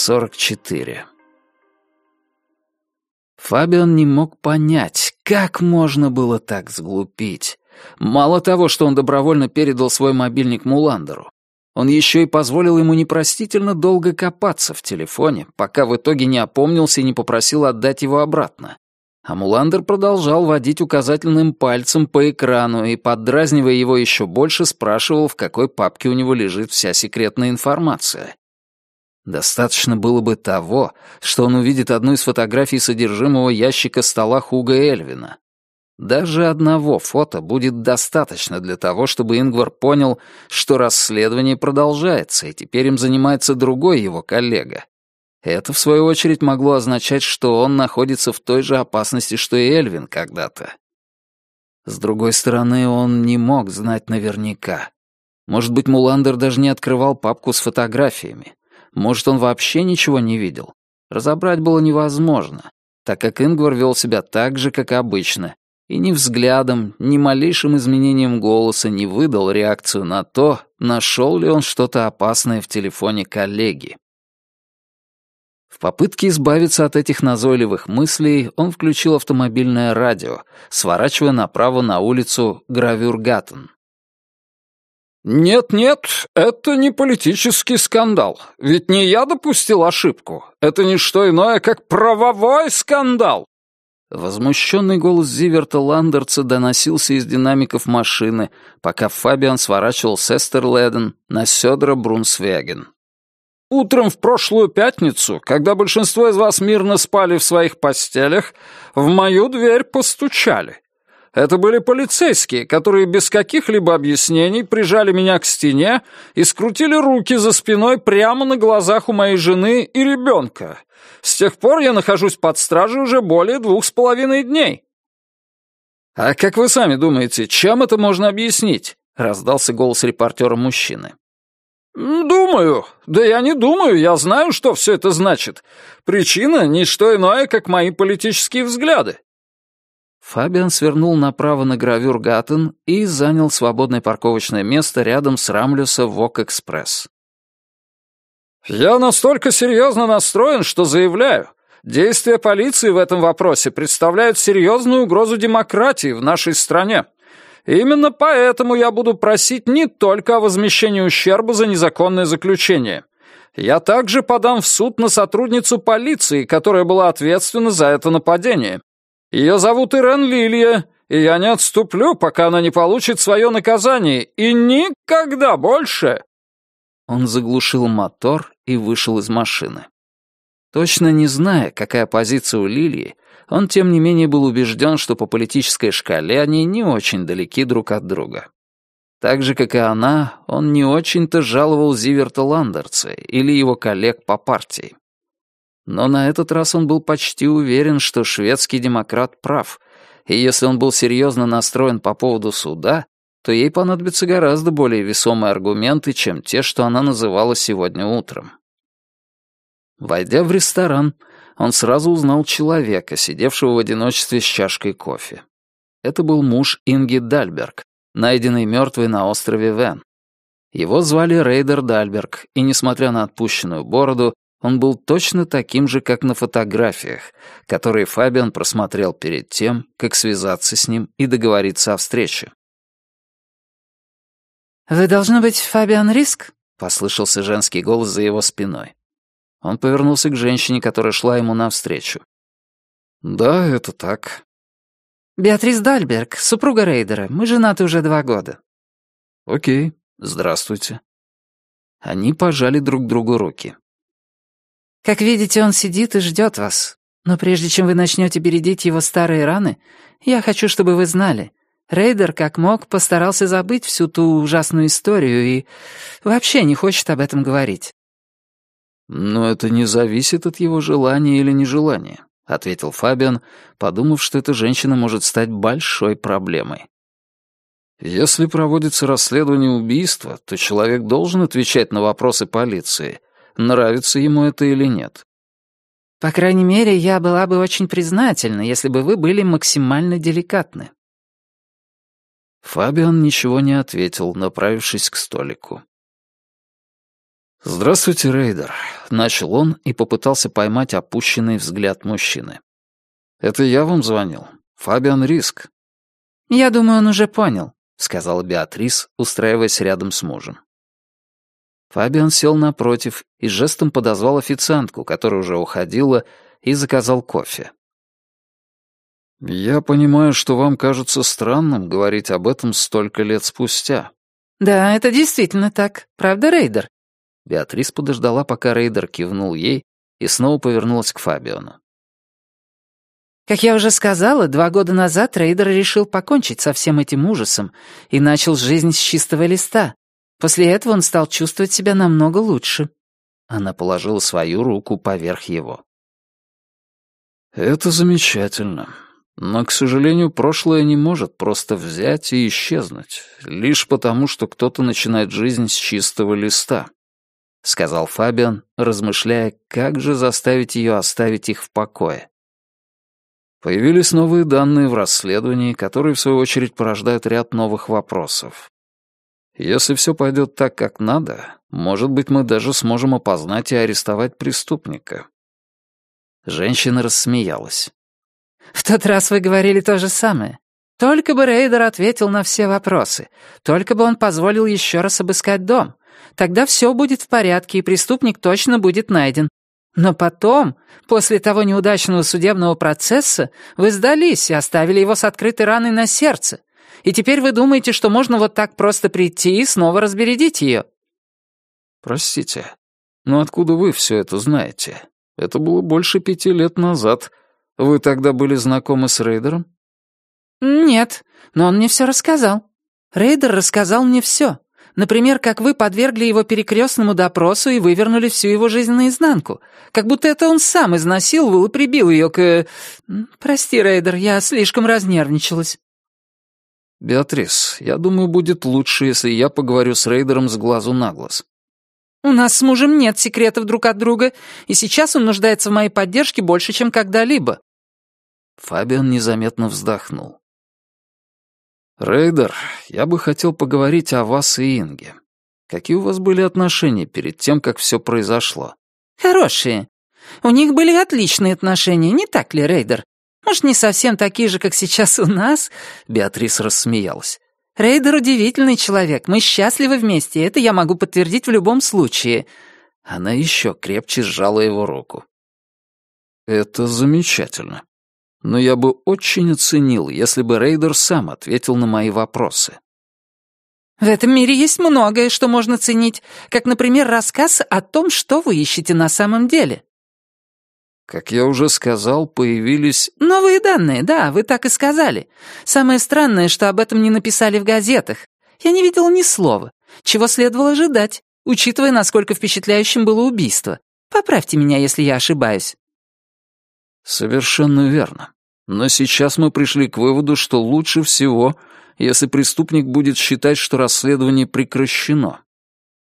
44. Фабиан не мог понять, как можно было так сглупить. Мало того, что он добровольно передал свой мобильник Муландеру, он еще и позволил ему непростительно долго копаться в телефоне, пока в итоге не опомнился и не попросил отдать его обратно. А Муландер продолжал водить указательным пальцем по экрану и, поддразнивая его еще больше, спрашивал, в какой папке у него лежит вся секретная информация. Достаточно было бы того, что он увидит одну из фотографий содержимого ящика стола Хуга Эльвина. Даже одного фото будет достаточно для того, чтобы Ингвар понял, что расследование продолжается, и теперь им занимается другой его коллега. Это, в свою очередь, могло означать, что он находится в той же опасности, что и Эльвин когда-то. С другой стороны, он не мог знать наверняка. Может быть, Муландер даже не открывал папку с фотографиями. Может, он вообще ничего не видел. Разобрать было невозможно, так как Ингвар вел себя так же, как обычно, и ни взглядом, ни малейшим изменением голоса не выдал реакцию на то, нашел ли он что-то опасное в телефоне коллеги. В попытке избавиться от этих назойливых мыслей он включил автомобильное радио, сворачивая направо на улицу Гравюргаттен. «Нет-нет, это не политический скандал. Ведь не я допустил ошибку. Это не что иное, как правовой скандал!» Возмущенный голос Зиверта Ландерца доносился из динамиков машины, пока Фабиан сворачивал с Эстерледен на Сёдра Брунсвеген. «Утром в прошлую пятницу, когда большинство из вас мирно спали в своих постелях, в мою дверь постучали. Это были полицейские, которые без каких-либо объяснений прижали меня к стене и скрутили руки за спиной прямо на глазах у моей жены и ребенка. С тех пор я нахожусь под стражей уже более двух с половиной дней». «А как вы сами думаете, чем это можно объяснить?» — раздался голос репортера мужчины. «Думаю. Да я не думаю, я знаю, что все это значит. Причина — не что иное, как мои политические взгляды. Фабиан свернул направо на гравюр Гаттен и занял свободное парковочное место рядом с Рамлюса Вок-экспресс. «Я настолько серьезно настроен, что заявляю, действия полиции в этом вопросе представляют серьезную угрозу демократии в нашей стране. Именно поэтому я буду просить не только о возмещении ущерба за незаконное заключение. Я также подам в суд на сотрудницу полиции, которая была ответственна за это нападение. Ее зовут Ирен Лилия, и я не отступлю, пока она не получит свое наказание, и никогда больше!» Он заглушил мотор и вышел из машины. Точно не зная, какая позиция у Лилии, он, тем не менее, был убежден, что по политической шкале они не очень далеки друг от друга. Так же, как и она, он не очень-то жаловал Зиверта Ландерца или его коллег по партии. Но на этот раз он был почти уверен, что шведский демократ прав, и если он был серьезно настроен по поводу суда, то ей понадобятся гораздо более весомые аргументы, чем те, что она называла сегодня утром. Войдя в ресторан, он сразу узнал человека, сидевшего в одиночестве с чашкой кофе. Это был муж Инги Дальберг, найденный мертвый на острове Вен. Его звали Рейдер Дальберг, и, несмотря на отпущенную бороду, он был точно таким же, как на фотографиях, которые Фабиан просмотрел перед тем, как связаться с ним и договориться о встрече. «Вы должны быть Фабиан Риск?» — послышался женский голос за его спиной. Он повернулся к женщине, которая шла ему навстречу. «Да, это так». «Беатрис Дальберг, супруга Рейдера. Мы женаты уже два года». «Окей, здравствуйте». Они пожали друг другу руки. Как видите, он сидит и ждет вас. Но прежде чем вы начнете бередить его старые раны, я хочу, чтобы вы знали, Рейдер, как мог, постарался забыть всю ту ужасную историю и вообще не хочет об этом говорить». «Но это не зависит от его желания или нежелания», — ответил Фабиан, подумав, что эта женщина может стать большой проблемой. «Если проводится расследование убийства, то человек должен отвечать на вопросы полиции, нравится ему это или нет. По крайней мере, я была бы очень признательна, если бы вы были максимально деликатны. Фабиан ничего не ответил, направившись к столику. «Здравствуйте, Рейдер», — начал он и попытался поймать опущенный взгляд мужчины. «Это я вам звонил. Фабиан Риск». «Я думаю, он уже понял», — сказала Беатрис, устраиваясь рядом с мужем. Фабиан сел напротив и жестом подозвал официантку, которая уже уходила, и заказал кофе. «Я понимаю, что вам кажется странным говорить об этом столько лет спустя». «Да, это действительно так. Правда, Рейдер?» Беатрис подождала, пока Рейдер кивнул ей, и снова повернулась к Фабиану. Как я уже сказала, два года назад Рейдер решил покончить со всем этим ужасом и начал жизнь с чистого листа. После этого он стал чувствовать себя намного лучше. Она положила свою руку поверх его. «Это замечательно. Но, к сожалению, прошлое не может просто взять и исчезнуть, лишь потому, что кто-то начинает жизнь с чистого листа», — сказал Фабиан, размышляя, как же заставить ее оставить их в покое. Появились новые данные в расследовании, которые, в свою очередь, порождают ряд новых вопросов. Если все пойдет так, как надо, может быть, мы даже сможем опознать и арестовать преступника. Женщина рассмеялась. «В тот раз вы говорили то же самое. Только бы Рейдер ответил на все вопросы. Только бы он позволил еще раз обыскать дом. Тогда все будет в порядке, и преступник точно будет найден. Но потом, после того неудачного судебного процесса, вы сдались и оставили его с открытой раной на сердце. И теперь вы думаете, что можно вот так просто прийти и снова разбередить ее?» «Простите, но откуда вы все это знаете? Это было больше пяти лет назад. Вы тогда были знакомы с Рейдером?» «Нет, но он мне все рассказал. Рейдер рассказал мне все. Например, как вы подвергли его перекрестному допросу и вывернули всю его жизнь наизнанку. Как будто это он сам изнасиловал и прибил ее к... Прости, Рейдер, я слишком разнервничалась. «Беатрис, я думаю, будет лучше, если я поговорю с Рейдером с глазу на глаз. У нас с мужем нет секретов друг от друга, и сейчас он нуждается в моей поддержке больше, чем когда-либо». Фабиан незаметно вздохнул. «Рейдер, я бы хотел поговорить о вас и Инге. Какие у вас были отношения перед тем, как все произошло?» «Хорошие. У них были отличные отношения, не так ли, Рейдер? Может, не совсем такие же, как сейчас у нас?» Беатрис рассмеялась. Рейдер удивительный человек. Мы счастливы вместе, это я могу подтвердить в любом случае». Она еще крепче сжала его руку. «Это замечательно. Но я бы очень оценил, если бы Рейдер сам ответил на мои вопросы». «В этом мире есть многое, что можно ценить, как, например, рассказ о том, что вы ищете на самом деле». Как я уже сказал, появились... Новые данные, да, вы так и сказали. Самое странное, что об этом не написали в газетах. Я не видела ни слова. Чего следовало ожидать, учитывая, насколько впечатляющим было убийство. Поправьте меня, если я ошибаюсь. Совершенно верно. Но сейчас мы пришли к выводу, что лучше всего, если преступник будет считать, что расследование прекращено.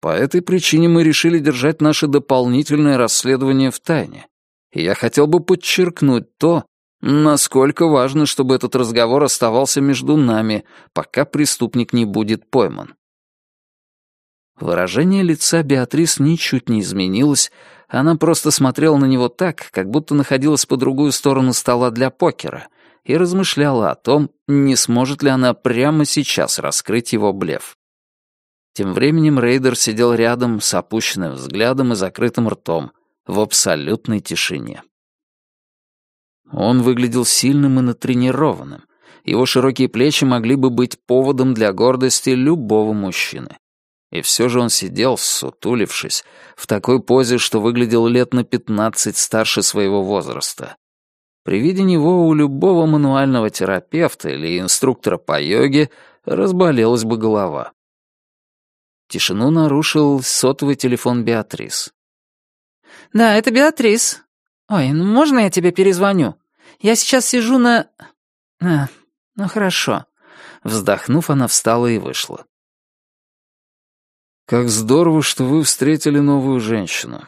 По этой причине мы решили держать наше дополнительное расследование в тайне и я хотел бы подчеркнуть то, насколько важно, чтобы этот разговор оставался между нами, пока преступник не будет пойман. Выражение лица Беатрис ничуть не изменилось, она просто смотрела на него так, как будто находилась по другую сторону стола для покера, и размышляла о том, не сможет ли она прямо сейчас раскрыть его блеф. Тем временем Рейдер сидел рядом с опущенным взглядом и закрытым ртом, в абсолютной тишине. Он выглядел сильным и натренированным. Его широкие плечи могли бы быть поводом для гордости любого мужчины. И все же он сидел, сутулившись, в такой позе, что выглядел лет на пятнадцать старше своего возраста. При виде него у любого мануального терапевта или инструктора по йоге разболелась бы голова. Тишину нарушил сотовый телефон Беатрис. «Да, это Беатрис. Ой, ну можно я тебе перезвоню? Я сейчас сижу на... А, ну хорошо». Вздохнув, она встала и вышла. «Как здорово, что вы встретили новую женщину.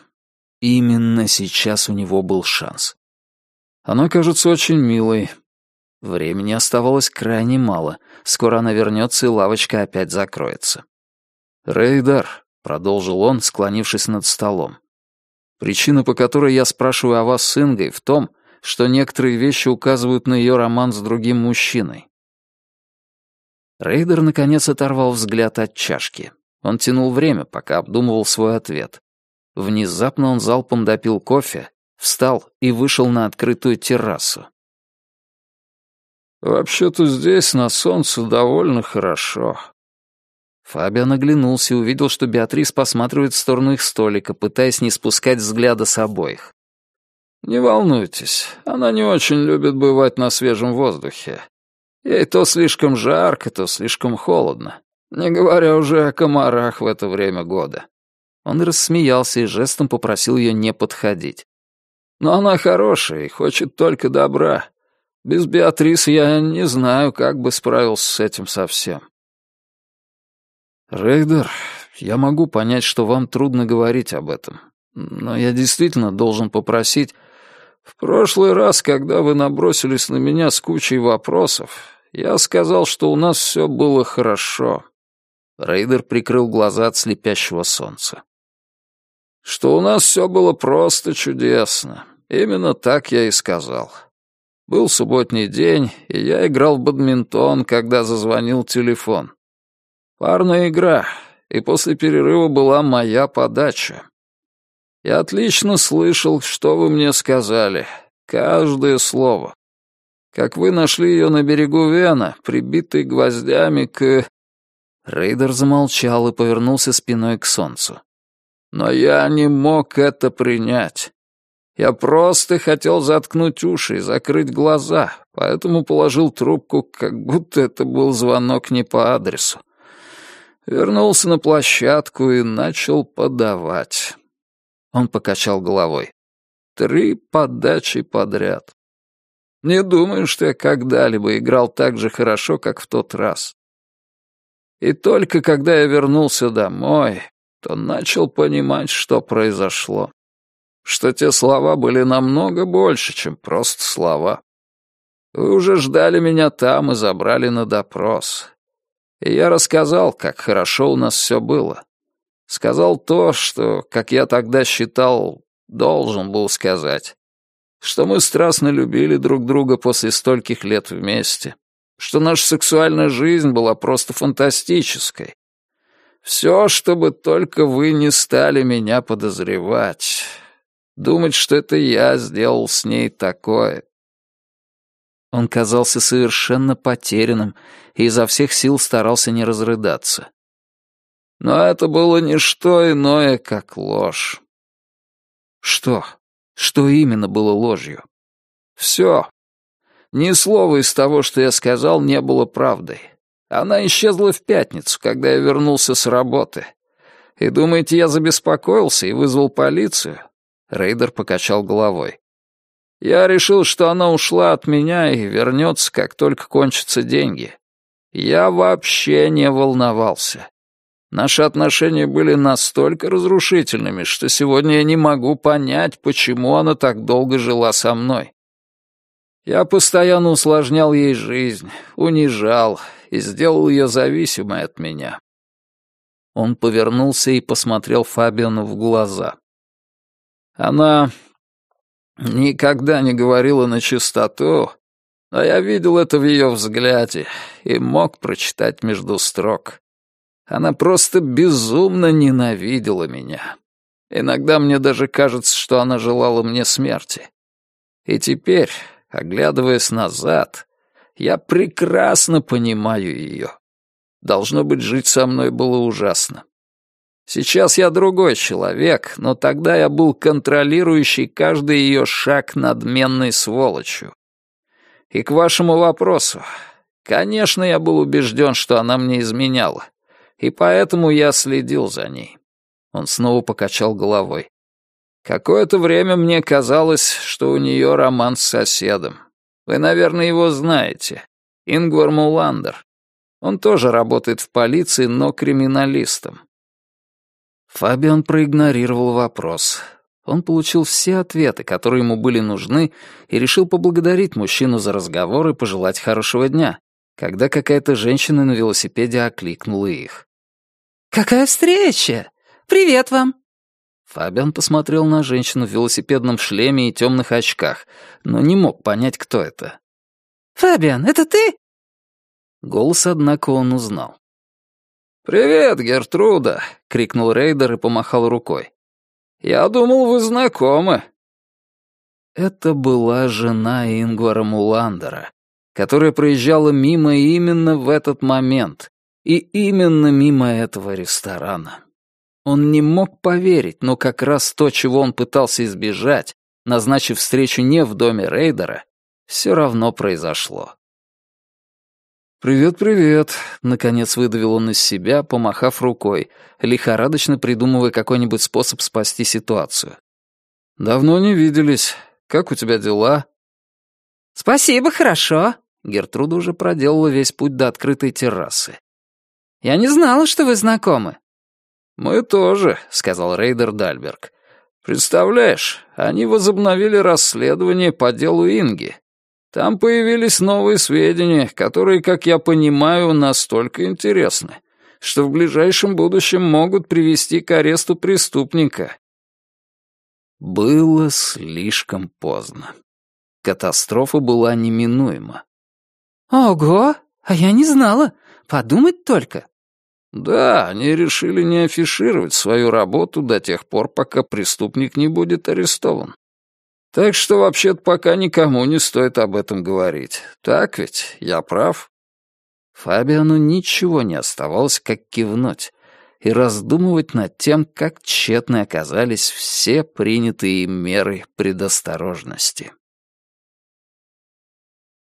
Именно сейчас у него был шанс. Она кажется очень милой. Времени оставалось крайне мало. Скоро она вернется, и лавочка опять закроется. Рейдар, — продолжил он, склонившись над столом. «Причина, по которой я спрашиваю о вас с Ингой, в том, что некоторые вещи указывают на ее роман с другим мужчиной». Рейдер, наконец, оторвал взгляд от чашки. Он тянул время, пока обдумывал свой ответ. Внезапно он залпом допил кофе, встал и вышел на открытую террасу. «Вообще-то здесь на солнце довольно хорошо». Фабиан оглянулся и увидел, что Беатрис посматривает в сторону их столика, пытаясь не спускать взгляда с обоих. «Не волнуйтесь, она не очень любит бывать на свежем воздухе. Ей то слишком жарко, то слишком холодно, не говоря уже о комарах в это время года». Он рассмеялся и жестом попросил ее не подходить. «Но она хорошая и хочет только добра. Без Беатрис я не знаю, как бы справился с этим совсем. Рейдер, я могу понять, что вам трудно говорить об этом. Но я действительно должен попросить... В прошлый раз, когда вы набросились на меня с кучей вопросов, я сказал, что у нас все было хорошо. Рейдер прикрыл глаза от слепящего солнца. Что у нас все было просто чудесно. Именно так я и сказал. Был субботний день, и я играл в бадминтон, когда зазвонил телефон. Парная игра, и после перерыва была моя подача. Я отлично слышал, что вы мне сказали, каждое слово. Как вы нашли ее на берегу Вена, прибитой гвоздями к... Рейдер замолчал и повернулся спиной к солнцу. Но я не мог это принять. Я просто хотел заткнуть уши и закрыть глаза, поэтому положил трубку, как будто это был звонок не по адресу. Вернулся на площадку и начал подавать. Он покачал головой. Три подачи подряд. Не думаю, что я когда-либо играл так же хорошо, как в тот раз. И только когда я вернулся домой, то начал понимать, что произошло что те слова были намного больше, чем просто слова. Вы уже ждали меня там и забрали на допрос. И я рассказал, как хорошо у нас все было. Сказал то, что, как я тогда считал, должен был сказать. Что мы страстно любили друг друга после стольких лет вместе. Что наша сексуальная жизнь была просто фантастической. Все, чтобы только вы не стали меня подозревать. Думать, что это я сделал с ней такое. Он казался совершенно потерянным и изо всех сил старался не разрыдаться. Но это было не что иное, как ложь. Что? Что именно было ложью? Все. Ни слова из того, что я сказал, не было правдой. Она исчезла в пятницу, когда я вернулся с работы. И думаете, я забеспокоился и вызвал полицию? Рейдер покачал головой. «Я решил, что она ушла от меня и вернется, как только кончатся деньги. Я вообще не волновался. Наши отношения были настолько разрушительными, что сегодня я не могу понять, почему она так долго жила со мной. Я постоянно усложнял ей жизнь, унижал и сделал ее зависимой от меня». Он повернулся и посмотрел Фабиану в глаза. Она никогда не говорила на чистоту, но я видел это в ее взгляде и мог прочитать между строк. Она просто безумно ненавидела меня. Иногда мне даже кажется, что она желала мне смерти. И теперь, оглядываясь назад, я прекрасно понимаю ее. Должно быть, жить со мной было ужасно. Сейчас я другой человек, но тогда я был контролирующий каждый ее шаг надменной сволочью. И к вашему вопросу. Конечно, я был убежден, что она мне изменяла, и поэтому я следил за ней. Он снова покачал головой. Какое-то время мне казалось, что у нее роман с соседом. Вы, наверное, его знаете. Ингвар Муландер. Он тоже работает в полиции, но криминалистом. Фабиан проигнорировал вопрос. Он получил все ответы, которые ему были нужны, и решил поблагодарить мужчину за разговор и пожелать хорошего дня, когда какая-то женщина на велосипеде окликнула их. «Какая встреча! Привет вам!» Фабиан посмотрел на женщину в велосипедном шлеме и темных очках, но не мог понять, кто это. «Фабиан, это ты?» Голос, однако, он узнал. «Привет, Гертруда!» — крикнул Рейдер и помахал рукой. «Я думал, вы знакомы». Это была жена Ингвара Муландера, которая проезжала мимо именно в этот момент и именно мимо этого ресторана. Он не мог поверить, но как раз то, чего он пытался избежать, назначив встречу не в доме Рейдера, все равно произошло. «Привет-привет», — наконец выдавил он из себя, помахав рукой, лихорадочно придумывая какой-нибудь способ спасти ситуацию. «Давно не виделись. Как у тебя дела?» «Спасибо, хорошо». Гертруда уже проделала весь путь до открытой террасы. «Я не знала, что вы знакомы». «Мы тоже», — сказал Рейдер Дальберг. «Представляешь, они возобновили расследование по делу Инги. Там появились новые сведения, которые, как я понимаю, настолько интересны, что в ближайшем будущем могут привести к аресту преступника». Было слишком поздно. Катастрофа была неминуема. «Ого, а я не знала. Подумать только». Да, они решили не афишировать свою работу до тех пор, пока преступник не будет арестован. Так что вообще-то пока никому не стоит об этом говорить. Так ведь, я прав. Фабиану ничего не оставалось, как кивнуть и раздумывать над тем, как тщетны оказались все принятые им меры предосторожности.